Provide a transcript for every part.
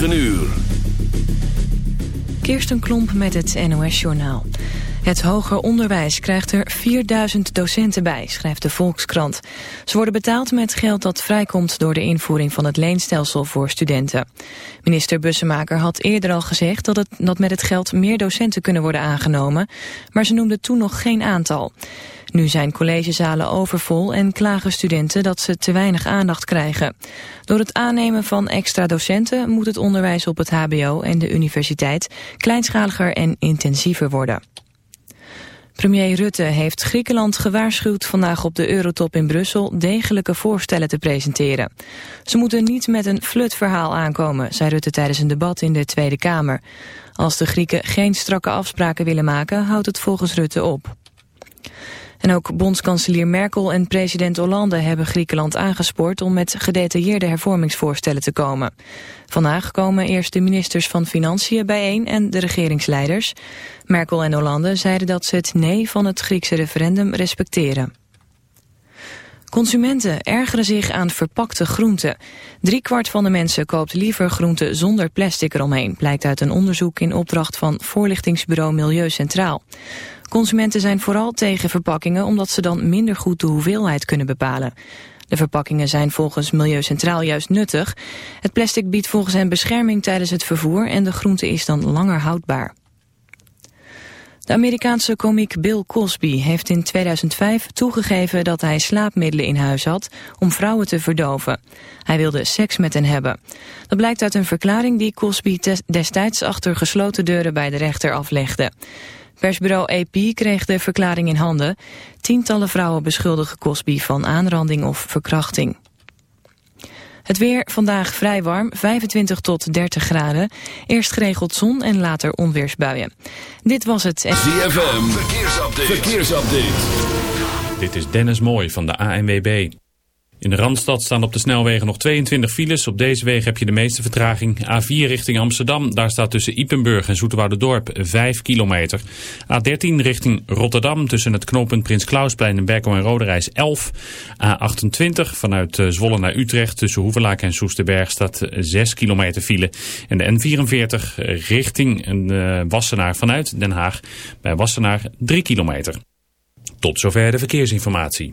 9 uur. Kirsten Klomp met het NOS-journaal. Het hoger onderwijs krijgt er 4000 docenten bij, schrijft de Volkskrant. Ze worden betaald met geld dat vrijkomt door de invoering van het leenstelsel voor studenten. Minister Bussemaker had eerder al gezegd dat, het, met het geld meer docenten kunnen worden aangenomen, maar ze noemde toen nog geen aantal. Nu zijn collegezalen overvol en klagen studenten dat ze te weinig aandacht krijgen. Door het aannemen van extra docenten moet het onderwijs op het hbo en de universiteit kleinschaliger en intensiever worden. Premier Rutte heeft Griekenland gewaarschuwd vandaag op de Eurotop in Brussel degelijke voorstellen te presenteren. Ze moeten niet met een flutverhaal aankomen, zei Rutte tijdens een debat in de Tweede Kamer. Als de Grieken geen strakke afspraken willen maken, houdt het volgens Rutte op. En ook bondskanselier Merkel en president Hollande hebben Griekenland aangespoord om met gedetailleerde hervormingsvoorstellen te komen. Vandaag komen eerst de ministers van Financiën bijeen en de regeringsleiders. Merkel en Hollande zeiden dat ze het nee van het Griekse referendum respecteren. Consumenten ergeren zich aan verpakte groenten. kwart van de mensen koopt liever groenten zonder plastic eromheen... blijkt uit een onderzoek in opdracht van voorlichtingsbureau Milieu Centraal. Consumenten zijn vooral tegen verpakkingen omdat ze dan minder goed de hoeveelheid kunnen bepalen. De verpakkingen zijn volgens Milieu Centraal juist nuttig. Het plastic biedt volgens hen bescherming tijdens het vervoer en de groente is dan langer houdbaar. De Amerikaanse komiek Bill Cosby heeft in 2005 toegegeven dat hij slaapmiddelen in huis had om vrouwen te verdoven. Hij wilde seks met hen hebben. Dat blijkt uit een verklaring die Cosby destijds achter gesloten deuren bij de rechter aflegde. Persbureau AP kreeg de verklaring in handen. Tientallen vrouwen beschuldigen Cosby van aanranding of verkrachting. Het weer vandaag vrij warm, 25 tot 30 graden. Eerst geregeld zon en later onweersbuien. Dit was het... ZFM, verkeersupdate. verkeersupdate. Dit is Dennis Mooij van de ANWB. In de Randstad staan op de snelwegen nog 22 files. Op deze wegen heb je de meeste vertraging. A4 richting Amsterdam, daar staat tussen Ipenburg en Dorp 5 kilometer. A13 richting Rotterdam tussen het knooppunt Prins Klausplein en Berkel en Roderijs 11. A28 vanuit eh, Zwolle naar Utrecht tussen Hoevelaak en Soesterberg staat 6 kilometer file. En de N44 richting uh, Wassenaar vanuit Den Haag bij Wassenaar 3 kilometer. Tot zover de verkeersinformatie.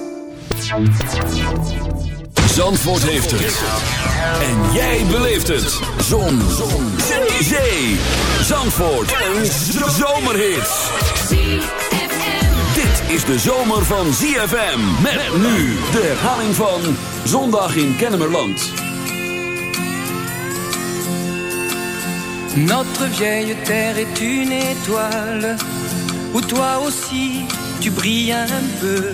Zandvoort heeft het. En jij beleeft het. Zon. Zon. Zee. Zandvoort. Een zomerhit. Dit is de zomer van ZFM. Met nu de herhaling van Zondag in Kennemerland. Notre vieille terre est une étoile Où toi aussi tu brilles un peu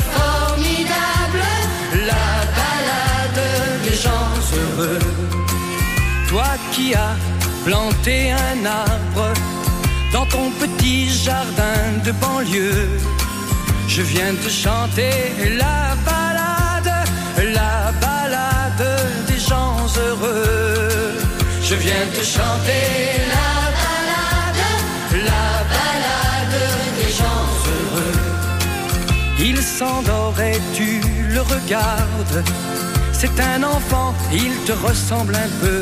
qui as planté un arbre dans ton petit jardin de banlieue, je viens te chanter la balade, la balade des gens heureux. Je viens te chanter la balade, la balade des gens heureux. Il s'endort et tu le regardes. C'est un enfant, il te ressemble un peu.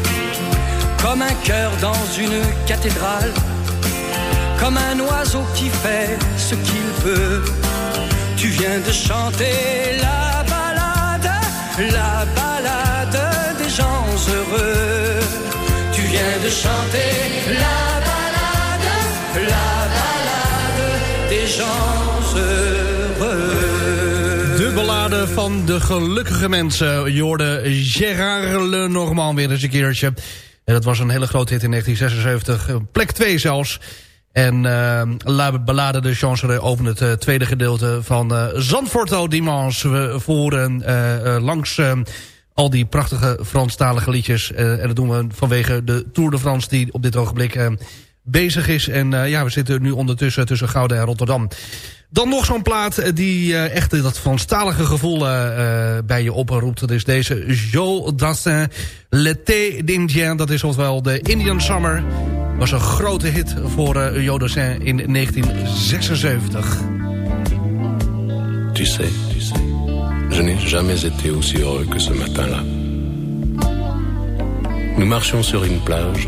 Comme un cœur dans une cathédrale, comme un oiseau qui fait ce qu'il veut. Tu viens de chanter la balade, la balade des gens heureux. Tu viens de chanter la balade, la balade des gens heureux. De ballade van de gelukkige mensen. Je Gérard Lenormand weer eens een keertje. En dat was een hele grote hit in 1976. Plek 2 zelfs. En uh, La Ballade de Chancerie opent het uh, tweede gedeelte van Zandvoort Dimanche. We voeren langs al die prachtige Franstalige liedjes. en dat doen we vanwege de Tour de France die op dit ogenblik bezig is. En ja, we zitten nu ondertussen tussen Gouda en Rotterdam. Dan nog zo'n plaat die uh, echt dat Franstalige gevoel bij je oproept. Dat is deze Jo Dassin, L'été d'Indien. Dat is wel de Indian Summer. Was een grote hit voor Jo Dassin in 1976. Tu sais, tu sais, je n'ai jamais été aussi heureux que ce matin-là. Nous marchions sur une plage,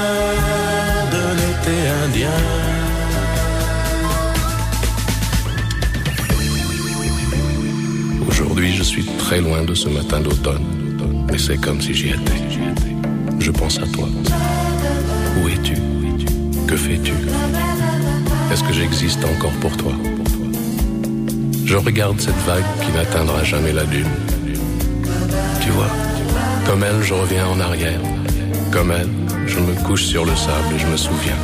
Aujourd'hui, je suis très loin de ce matin d'automne, mais c'est comme si j'y étais. Je pense à toi. Où es-tu? Que fais-tu? Est-ce que j'existe encore pour toi? Je regarde cette vague qui n'atteindra jamais la dune. Tu vois, comme elle, je reviens en arrière. Comme elle, je me couche sur le sable et je me souviens.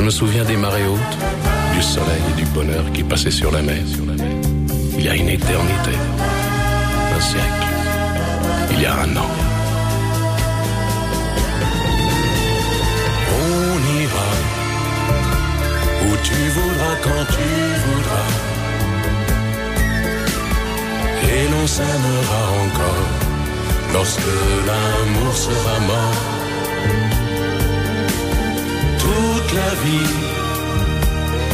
Je me souviens des marées hautes, du soleil et du bonheur qui passaient sur la mer. Il y a une éternité, un siècle, il y a un an. On ira où tu voudras quand tu voudras. Et l'on s'aimera encore lorsque l'amour sera mort toute la vie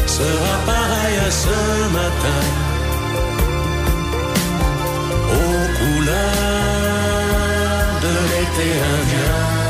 sera pareille à ce matin. Aux couleurs de l'été indien.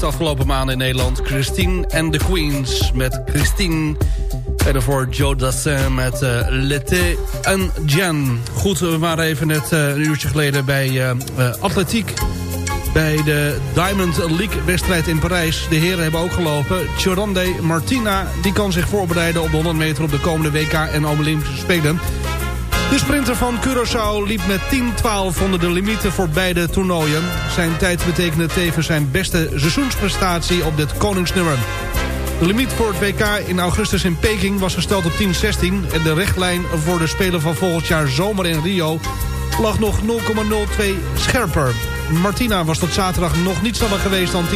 De afgelopen maanden in Nederland. Christine and the Queens met Christine. En daarvoor Joe Dassin met uh, L'été en Jan. Goed, we waren even net uh, een uurtje geleden bij uh, atletiek. Bij de Diamond League wedstrijd in Parijs. De heren hebben ook gelopen. Chorande Martina die kan zich voorbereiden op de 100 meter op de komende WK en Olympische Spelen. De sprinter van Curaçao liep met 10-12 onder de limieten voor beide toernooien. Zijn tijd betekende tevens zijn beste seizoensprestatie op dit koningsnummer. De limiet voor het WK in augustus in Peking was gesteld op 10-16... en de richtlijn voor de Spelen van volgend jaar zomer in Rio... lag nog 0,02 scherper. Martina was tot zaterdag nog niet sneller geweest dan 10-18...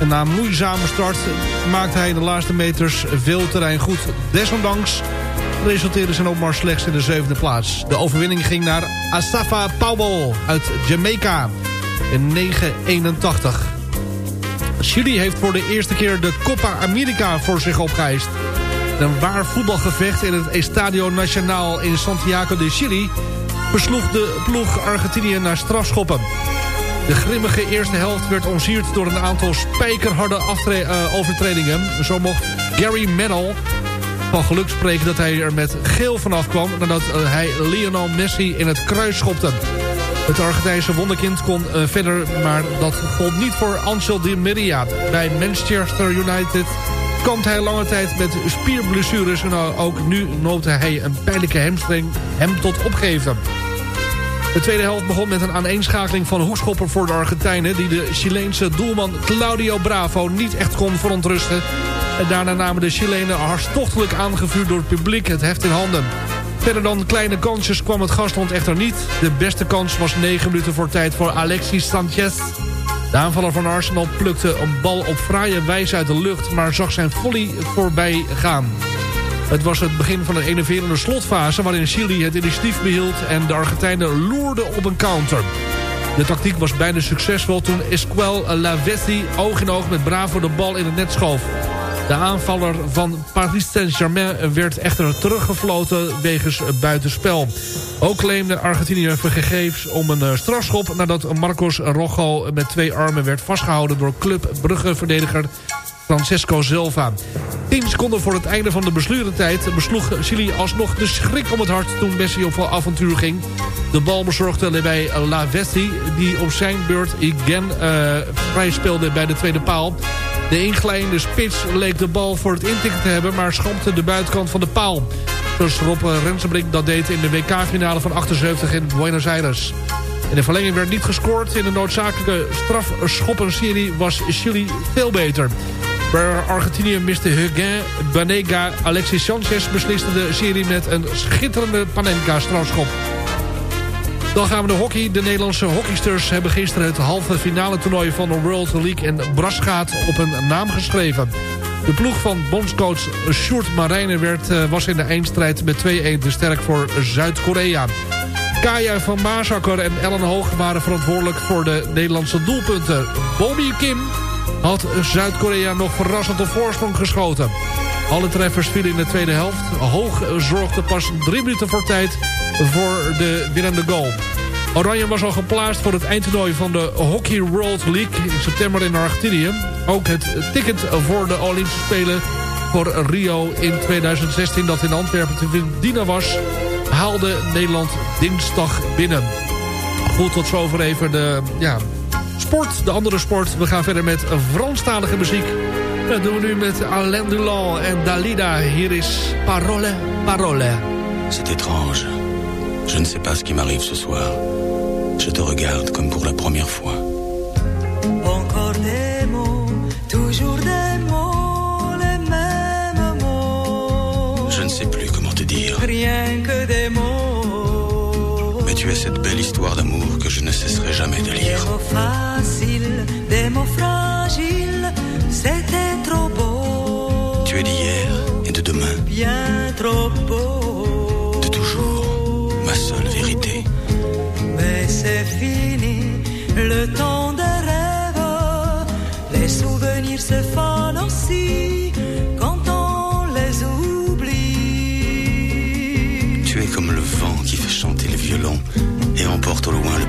en na een moeizame start maakte hij de laatste meters veel terrein goed. Desondanks resulteerde zijn opmars slechts in de zevende plaats. De overwinning ging naar Asafa Powell uit Jamaica in 981. Chili heeft voor de eerste keer de Copa America voor zich opgeëist. Een waar voetbalgevecht in het Estadio Nacional in Santiago de Chili... besloeg de ploeg Argentinië naar strafschoppen. De grimmige eerste helft werd omsierd door een aantal spijkerharde uh, overtredingen. Zo mocht Gary Medal van geluk spreken dat hij er met geel vanaf kwam... nadat uh, hij Lionel Messi in het kruis schopte. Het Argentijnse wonderkind kon uh, verder, maar dat gold niet voor Ansel Di Maria. Bij Manchester United kampt hij lange tijd met spierblessures... en ook nu noopte hij een pijnlijke hamstring hem tot opgeven. De tweede helft begon met een aaneenschakeling van hoekschoppen voor de Argentijnen... die de Chileense doelman Claudio Bravo niet echt kon verontrusten. En daarna namen de Chilenen hartstochtelijk aangevuurd door het publiek het heft in handen. Verder dan kleine kansjes kwam het gastland echter niet. De beste kans was 9 minuten voor tijd voor Alexis Sanchez. De aanvaller van Arsenal plukte een bal op fraaie wijze uit de lucht... maar zag zijn volley voorbij gaan. Het was het begin van een enerverende slotfase... waarin Chili het initiatief behield en de Argentijnen loerden op een counter. De tactiek was bijna succesvol toen Esquel Lavetti oog in oog met Bravo de bal in het net schoof. De aanvaller van Paris Saint-Germain werd echter teruggefloten wegens buitenspel. Ook claimde Argentinië vergeefs om een eh, strafschop... nadat Marcos Rojo met twee armen werd vastgehouden door Club Brugge-verdediger Francesco Silva. 10 seconden voor het einde van de beslurentijd besloeg Chili alsnog de schrik om het hart toen Messi op avontuur ging. De bal bezorgde bij Lavetti die op zijn beurt igen uh, vrij speelde bij de tweede paal. De inglijdende spits leek de bal voor het intikken te hebben... maar schampte de buitenkant van de paal. Zoals Rob Rensenbrink dat deed in de WK-finale van 78 in Buenos Aires. In de verlenging werd niet gescoord. In de noodzakelijke strafschoppenserie was Chili veel beter. Bij Argentinië miste Huguin, Banega, Alexis Sanchez besliste de serie met een schitterende Panenka-strafschop. Dan gaan we de hockey. De Nederlandse hockeysters hebben gisteren het halve finale toernooi van de World League in Brasgaat op een naam geschreven. De ploeg van bondscoach Sjoerd Marijnen werd, uh, was in de eindstrijd met 2-1 te sterk voor Zuid-Korea. Kaya van Maasakker en Ellen Hoog waren verantwoordelijk voor de Nederlandse doelpunten. Bobby Kim had Zuid-Korea nog verrassend op voorsprong geschoten. Alle treffers vielen in de tweede helft. Hoog zorgde pas drie minuten voor tijd voor de winnende goal. Oranje was al geplaatst voor het eindtoernooi van de Hockey World League in september in Argentinië. Ook het ticket voor de Olympische Spelen voor Rio in 2016 dat in Antwerpen te verdienen was, haalde Nederland dinsdag binnen. Goed, tot zover even de ja, sport, de andere sport. We gaan verder met Franstalige muziek. Dat doen we nu met Alain Delon en Dalida. Hier is Parole, Parole. C'est étrange. Je ne sais pas ce qui m'arrive ce soir. Je te regarde comme pour la première fois. Encore des mots, toujours des mots, les mêmes mots. Je ne sais plus comment te dire. Rien que des mots. Mais tu es cette belle histoire d'amour jamais de lire. Des mots faciles, des mots fragiles, c'était trop beau. Tu es d'hier et de demain. Bien trop beau. De toujours, ma seule vérité. Mais c'est fini, le temps des rêves. Les souvenirs se fanent aussi quand on les oublie. Tu es comme le vent qui fait chanter le violon et emporte au loin le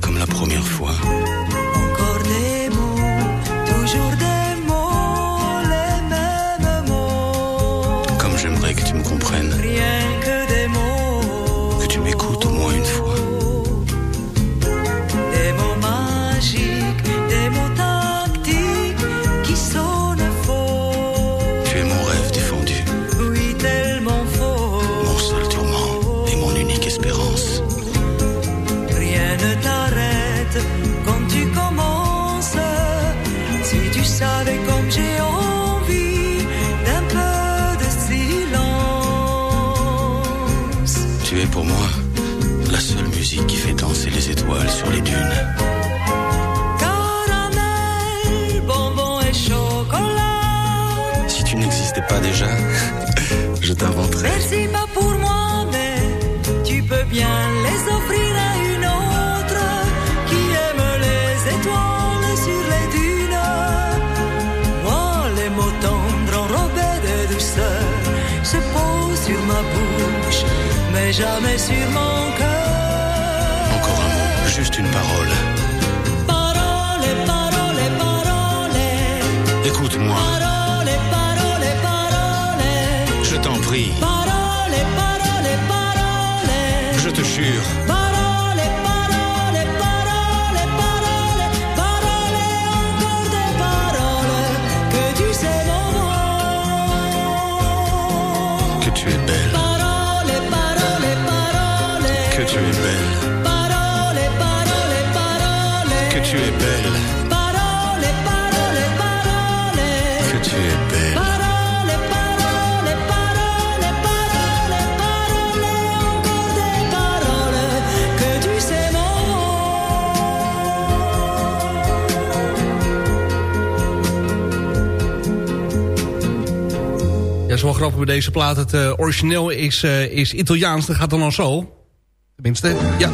Comme la première fois. Ma bouche, mais jamais sur mon cœur. Encore un mot, juste une parole. Parole, parole, parole. Écoute-moi, Parole, parole, parole. je t'en prie. Parole, is wel grappig bij deze plaat. Het eh, origineel is, eh, is Italiaans. Dat gaat dan al zo. Tenminste, ja.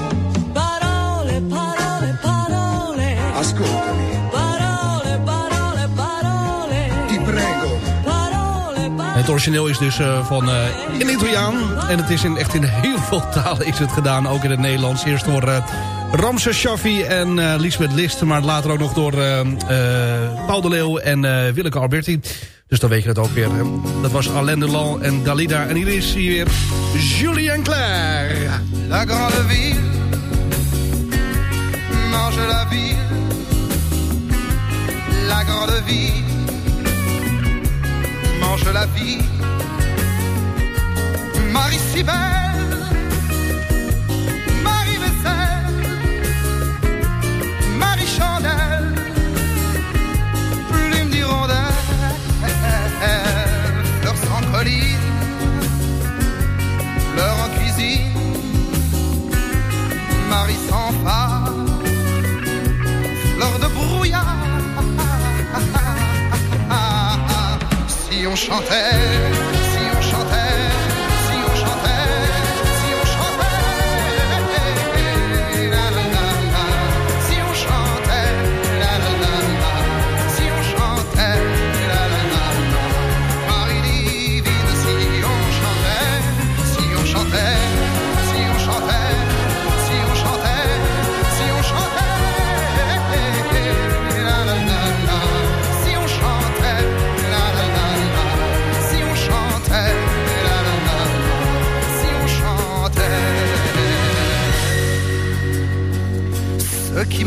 Parole, parole, parole. Ascoltami, Parole, parole, parole. ti prego. Parole, parole. Het origineel is dus eh, van eh, in Italiaan. En het is in, echt in heel veel talen is het gedaan. Ook in het Nederlands. Eerst door uh, Ramses Shaffi en uh, Lisbeth List. Maar later ook nog door uh, Paul de Leeuw en Willeke Alberti. Dus dan weet je het ook weer. Dat was Alain Delon en Dalida. En hier is hier weer Julien Claire. La grande ville mange la ville. La grande ville mange la vie. Marie si chantait,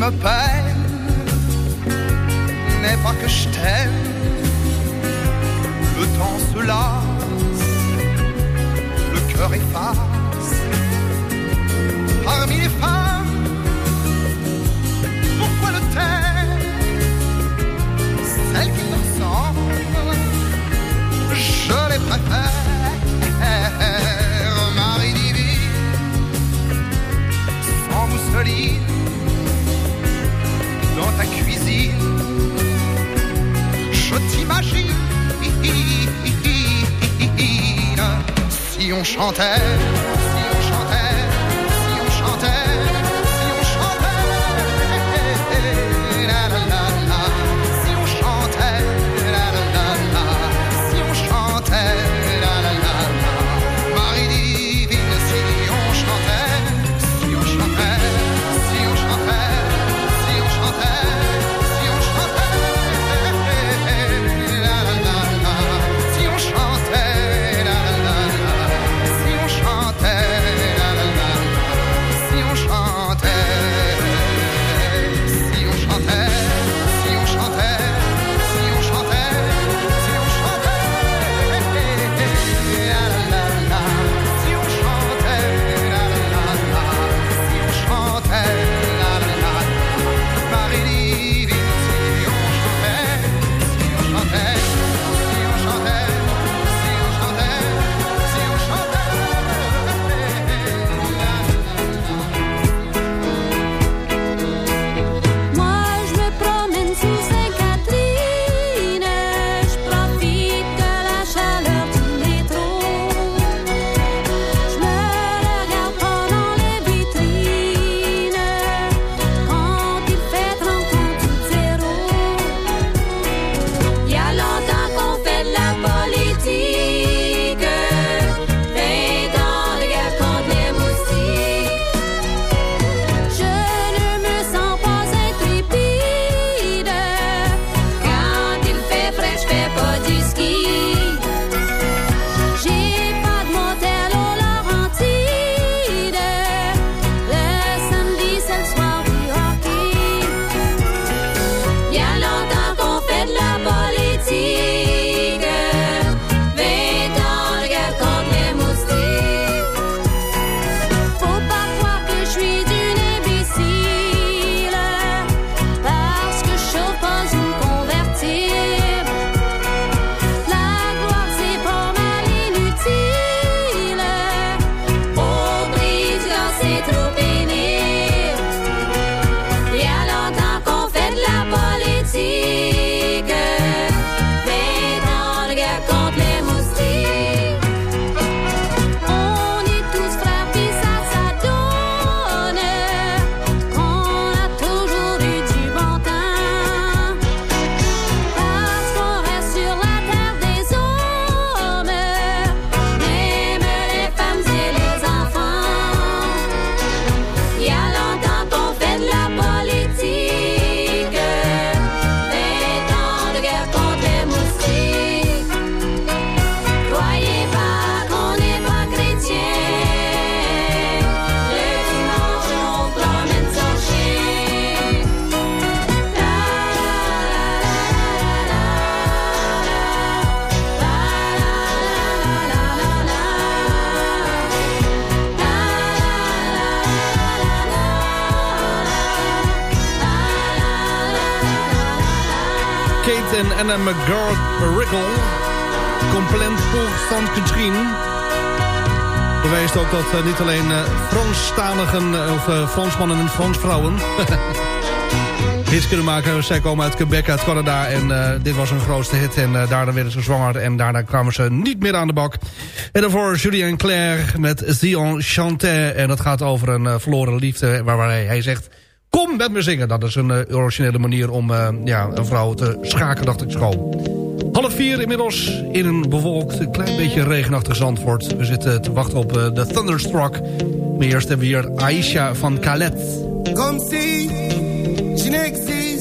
me pas chantait. en McGurk Rickel. Complement vol van Katrien. Beweest ook dat eh, niet alleen uh, Franstaligen, eh, of uh, Fransmannen en Fransvrouwen... hits kunnen maken. Zij komen uit Quebec, uit Canada. En dit was hun grootste hit. En daarna werden ze zwanger. En daarna kwamen ze niet meer aan de bak. En daarvoor Julien Claire met Zion Chanté. En dat gaat over een verloren liefde. Waarbij hij zegt... Kom met me zingen. Dat is een eh, originele manier om eh, ja, een vrouw te schaken, dacht ik, schoon. Half vier inmiddels in een bewolkt, een klein beetje regenachtig Zandvoort. We zitten te wachten op eh, de Thunderstruck. Maar eerst hebben we hier Aisha van Calet. Kom zie, je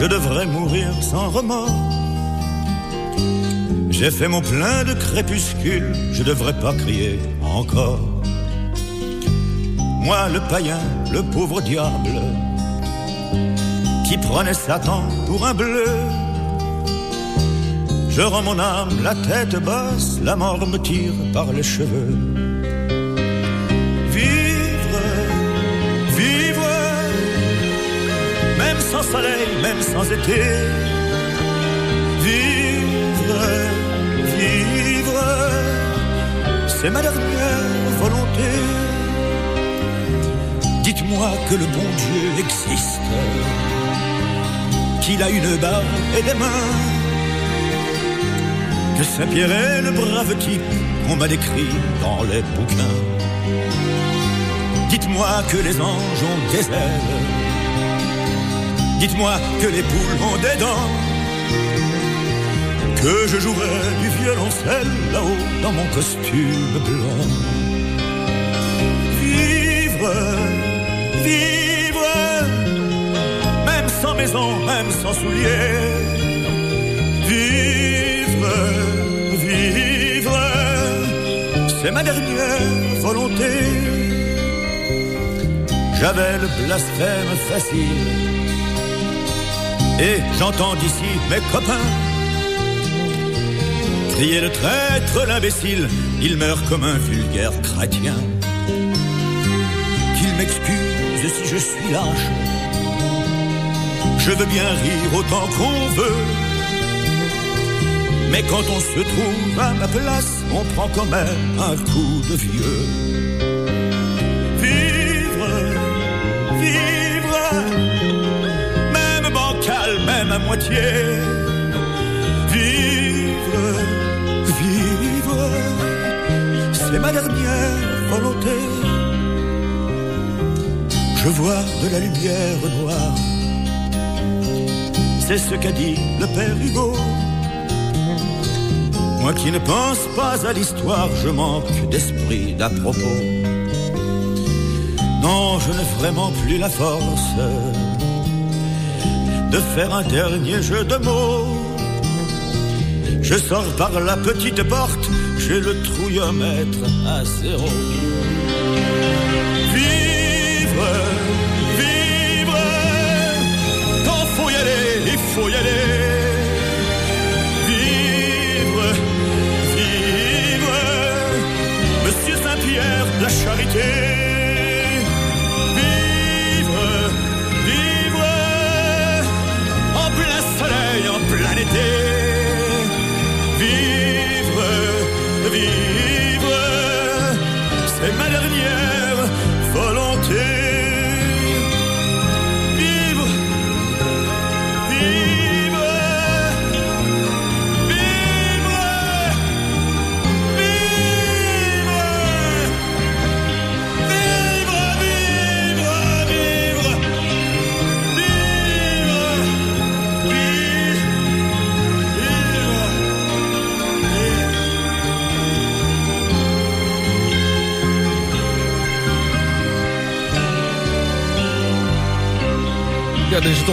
je devrais mourir sans remords. J'ai fait mon plein de crépuscule, je devrais pas crier encore. Moi le païen, le pauvre diable, qui prenait Satan pour un bleu. Je rends mon âme la tête basse, la mort me tire par les cheveux. Même sans été. Vivre, vivre, c'est ma dernière volonté. Dites-moi que le bon Dieu existe, qu'il a une barbe et des mains, que Saint-Pierre est le brave type qu'on m'a décrit dans les bouquins. Dites-moi que les anges ont des ailes. Dites-moi que les poules ont des dents. Que je jouerai du violoncelle là-haut dans mon costume blanc. Vivre, vivre, même sans maison, même sans souliers. Vivre, vivre, c'est ma dernière volonté. J'avais le blasphème facile. Et j'entends d'ici mes copains crier le traître, l'imbécile. Il meurt comme un vulgaire chrétien. Qu'il m'excuse si je suis lâche. Je veux bien rire autant qu'on veut. Mais quand on se trouve à ma place, on prend quand même un coup de vieux. À moitié. Vivre, vivre, c'est ma dernière volonté. Je vois de la lumière noire, c'est ce qu'a dit le père Hugo. Moi qui ne pense pas à l'histoire, je manque d'esprit d'à propos. Non, je n'ai vraiment plus la force de faire un dernier jeu de mots. Je sors par la petite porte, j'ai le trouillomètre à zéro. Vivre, vivre, quand faut y aller, il faut y aller. Vivre, vivre, Monsieur Saint-Pierre, la charité.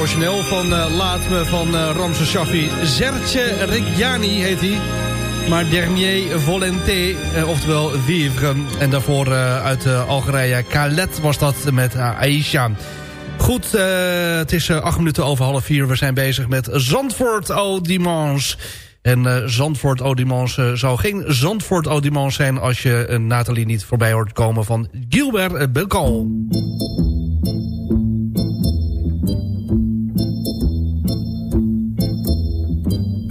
Origineel van eh, Laat Me van eh, Ramse Shaffi. Zertje Rikjani heet hij. maar Dernier Volonté, eh, oftewel Vivre. En daarvoor uit Algerije, Khaled was dat met Aisha. Goed, het is acht minuten over half vier. We zijn bezig met Zandvoort au. En Zandvoort au zou geen Zandvoort au zijn... als je Nathalie niet voorbij hoort komen van Gilbert Belcal.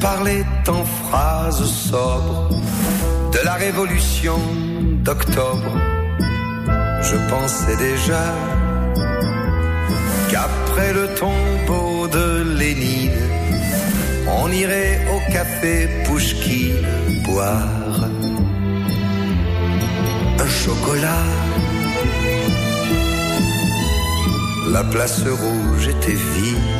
Parlait en phrases sobres de la révolution d'octobre. Je pensais déjà qu'après le tombeau de Lénine, on irait au café Pouchkine boire un chocolat. La place rouge était vide.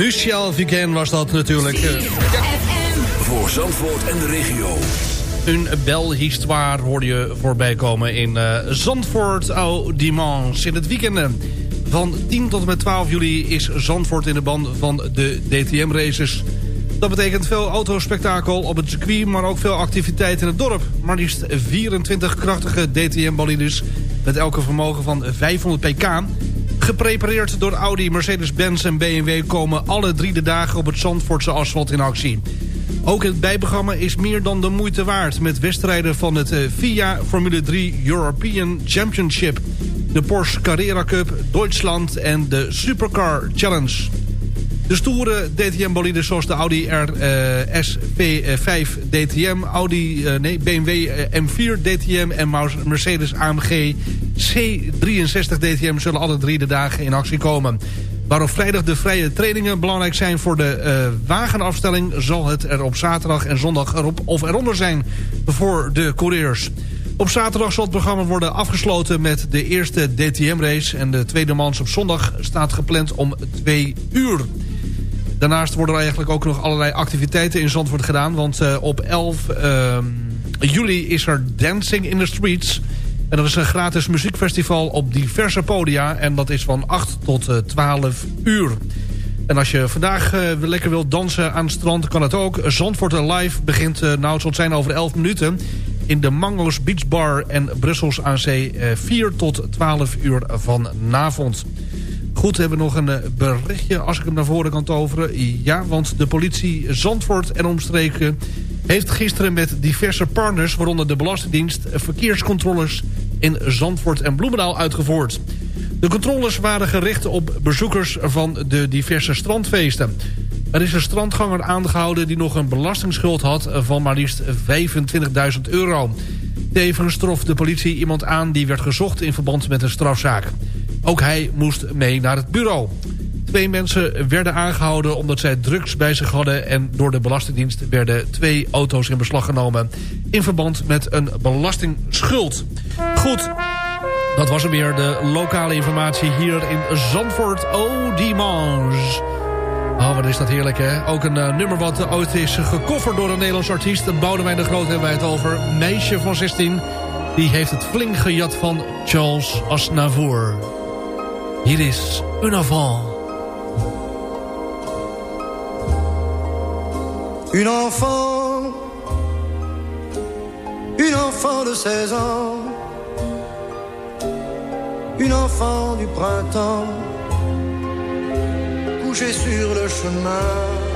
Michel Vigen was dat natuurlijk. eh. Voor Zandvoort en de regio. Een bel-histoire hoorde je voorbij komen in eh, Zandvoort au Dimanche. In het weekend eh, van 10 tot en met 12 juli is Zandvoort in de band van de DTM-races. Dat betekent veel autospektakel op het circuit, maar ook veel activiteit in het dorp. Maar liefst 24 krachtige DTM-bolides met elke vermogen van 500 pk. Geprepareerd door Audi, Mercedes-Benz en BMW komen alle drie de dagen op het Zandvoortse asfalt in actie. Ook het bijprogramma is meer dan de moeite waard... met wedstrijden van het eh, FIA Formule 3 European Championship... de Porsche Carrera Cup, Duitsland en de Supercar Challenge. De stoere DTM-boliden zoals de Audi R, SV5 DTM... Audi, eh, nee, BMW eh, M4 DTM en Mercedes AMG C63 DTM... zullen alle drie de dagen in actie komen... Waar op vrijdag de vrije trainingen belangrijk zijn voor de eh, wagenafstelling... zal het er op zaterdag en zondag erop of eronder zijn voor de coureurs. Op zaterdag zal het programma worden afgesloten met de eerste DTM-race... en de tweede mans op zondag staat gepland om twee uur. Daarnaast worden er eigenlijk ook nog allerlei activiteiten in Zandvoort gedaan... want uh, op 11 uh, juli is er Dancing in the Streets... En dat is een gratis muziekfestival op diverse podia. En dat is van 8 tot uh, 12 uur. En als je vandaag uh, lekker wilt dansen aan het strand, kan het ook. Zandvoort Live begint, uh, nou zijn over 11 minuten... in de Mango's Beach Bar en Brussels aan Zee 4 tot 12 uur vanavond. Goed, hebben we nog een berichtje als ik hem naar voren kan toveren. Ja, want de politie Zandvoort en omstreken heeft gisteren met diverse partners... waaronder de Belastingdienst verkeerscontroles in Zandvoort en Bloemendaal uitgevoerd. De controles waren gericht op bezoekers van de diverse strandfeesten. Er is een strandganger aangehouden die nog een belastingsschuld had... van maar liefst 25.000 euro. Tevens trof de politie iemand aan die werd gezocht in verband met een strafzaak. Ook hij moest mee naar het bureau. Twee mensen werden aangehouden omdat zij drugs bij zich hadden... en door de Belastingdienst werden twee auto's in beslag genomen... in verband met een belastingschuld. Goed, dat was er weer de lokale informatie hier in Zandvoort au Dimanche. Oh, wat is dat heerlijk, hè? Ook een uh, nummer wat ooit is gecoverd door een Nederlands artiest. Boudewijn de Groot hebben wij het over. Meisje van 16. Die heeft het flink gejat van Charles Aznavour. Hier is Un Enfant. Une enfant, une enfant de 16 ans, une enfant du printemps, couchée sur le chemin.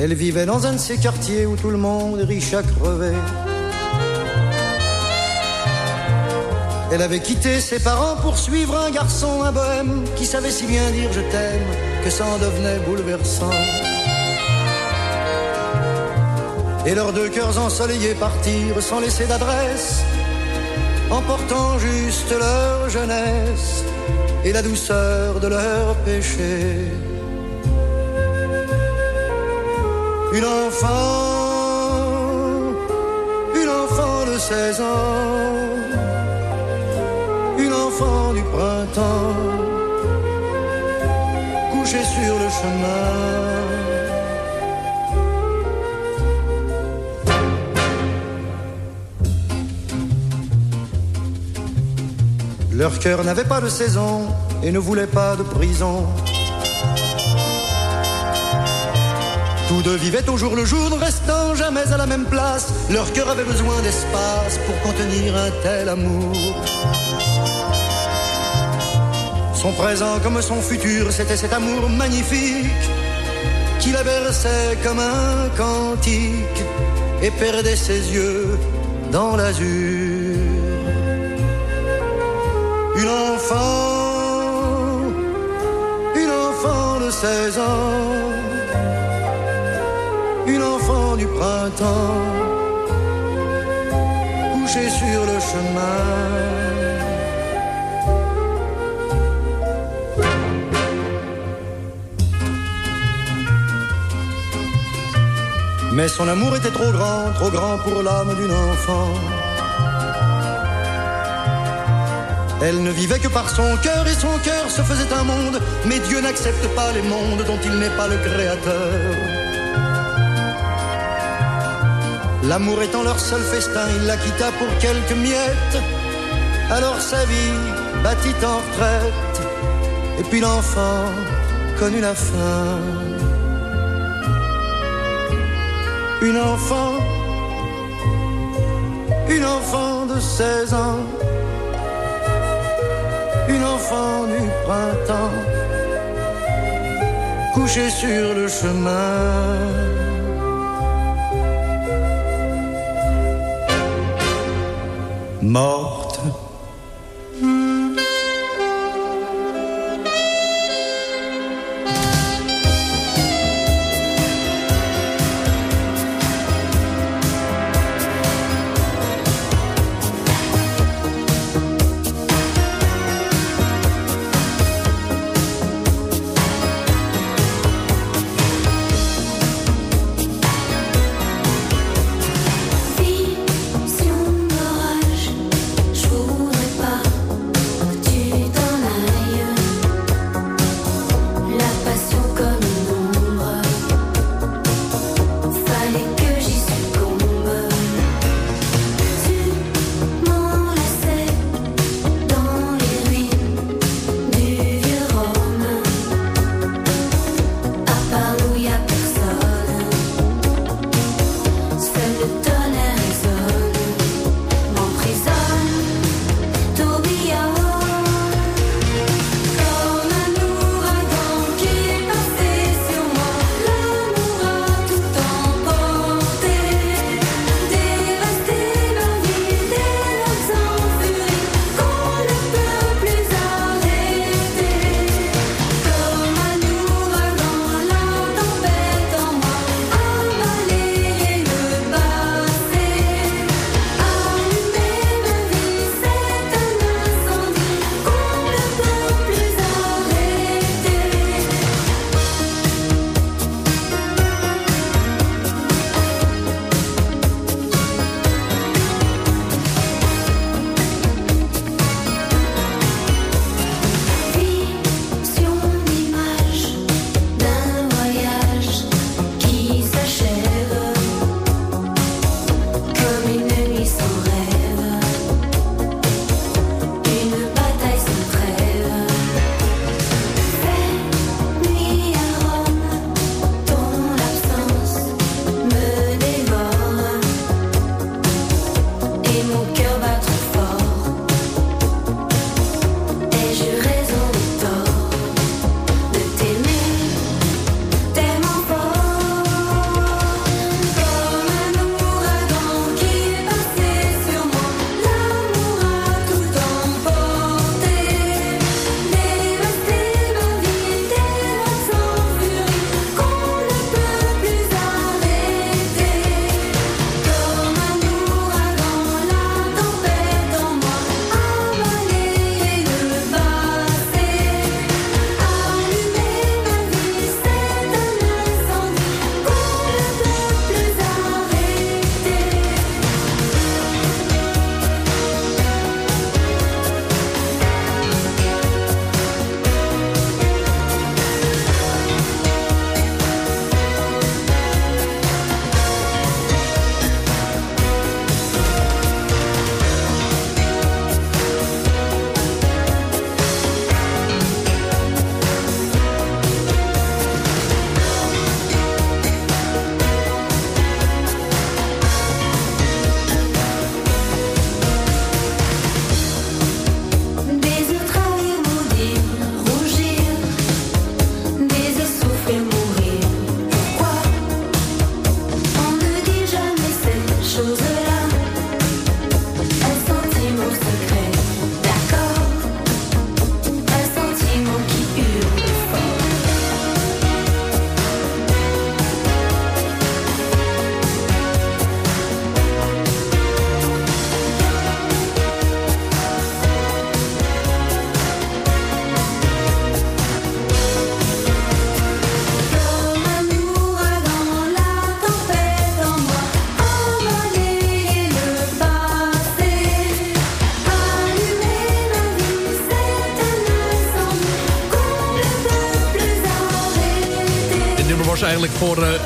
Elle vivait dans un de ces quartiers où tout le monde est riche à crever. Elle avait quitté ses parents pour suivre un garçon, un bohème, qui savait si bien dire je t'aime que ça en devenait bouleversant. Et leurs deux cœurs ensoleillés partirent sans laisser d'adresse, emportant juste leur jeunesse et la douceur de leur péché. Une enfant, une enfant de 16 ans une enfant du printemps, couchée sur le chemin. Leur cœur n'avait pas de saison et ne voulait pas de prison. Tous deux vivaient au jour le jour, ne restant jamais à la même place. Leur cœur avait besoin d'espace pour contenir un tel amour. Son présent comme son futur, c'était cet amour magnifique qui la berçait comme un cantique et perdait ses yeux dans l'azur. Une enfant, une enfant de 16 ans, du printemps, couchée sur le chemin. Mais son amour était trop grand, trop grand pour l'âme d'une enfant. Elle ne vivait que par son cœur et son cœur se faisait un monde. Mais Dieu n'accepte pas les mondes dont il n'est pas le créateur. L'amour étant leur seul festin, il la quitta pour quelques miettes. Alors sa vie battit en retraite. Et puis l'enfant connut la fin. Une enfant, une enfant de 16 ans, une enfant du printemps, couchée sur le chemin. 猫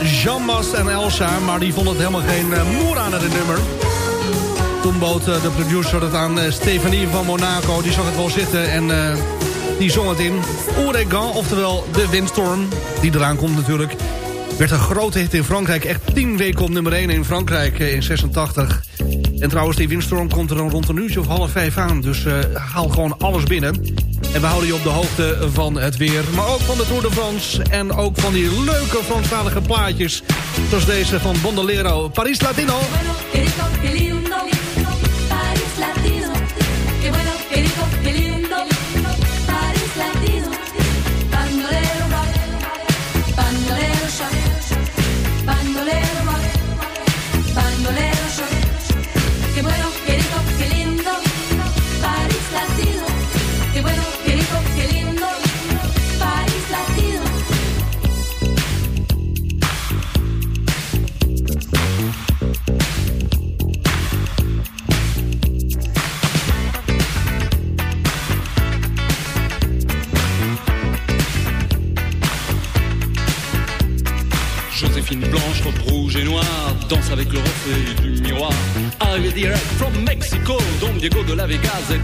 voor Jean Mast en Elsa. Maar die vonden het helemaal geen uh, moer aan het nummer. Toen bood uh, de producer het aan Stefanie van Monaco. Die zag het wel zitten en die zong het in. Ouragan, oftewel de windstorm. Die eraan komt natuurlijk. Werd een grote hit in Frankrijk. Echt tien weken op nummer 1 in Frankrijk in 86. En trouwens, die windstorm komt er dan rond een uurtje of half vijf aan. Dus haal gewoon alles binnen. En we houden je op de hoogte van het weer. Maar ook van de Tour de France. En ook van die leuke Franstalige plaatjes. Zoals deze van Bondolero. Paris Latino.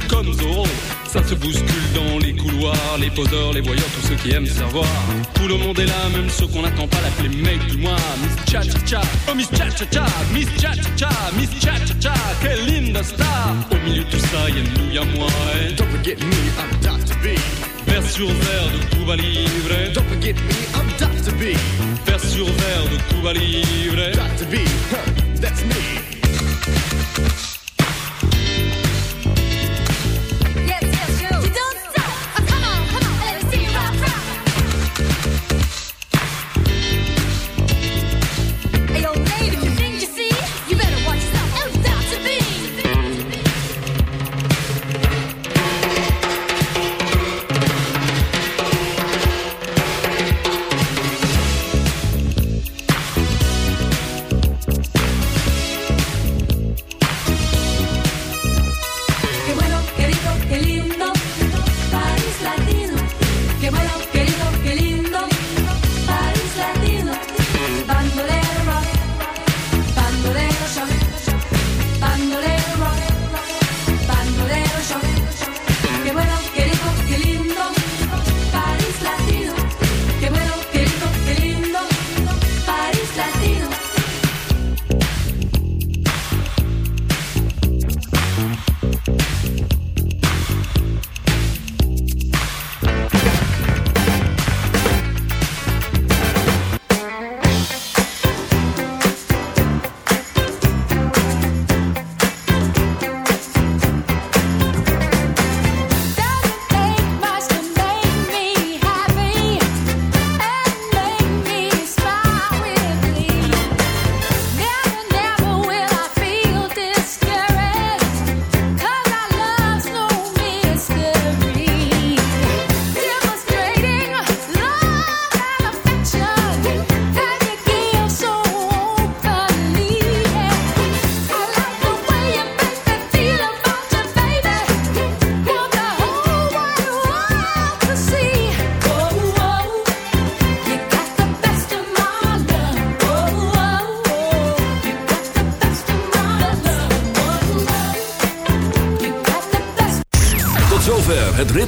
Comme Zorro. Ça se bouscule dans les couloirs, les poseurs, les voyeurs, tous ceux qui aiment savoir. Tout le monde est là, même ceux qu'on n'attend pas l'appeler mec du. Miss Cha Cha Cha, oh Miss Cha Cha Cha, Miss Cha Cha Cha, Miss Cha Cha Cha, quelle linda star. Au milieu de tout ça, y'a nous, y'a moi. Et don't forget me, I'm Dr. B. Vers sur verre de Cuba Libre. Don't forget me, I'm sur verre de Cuba Libre. Dr. That's me.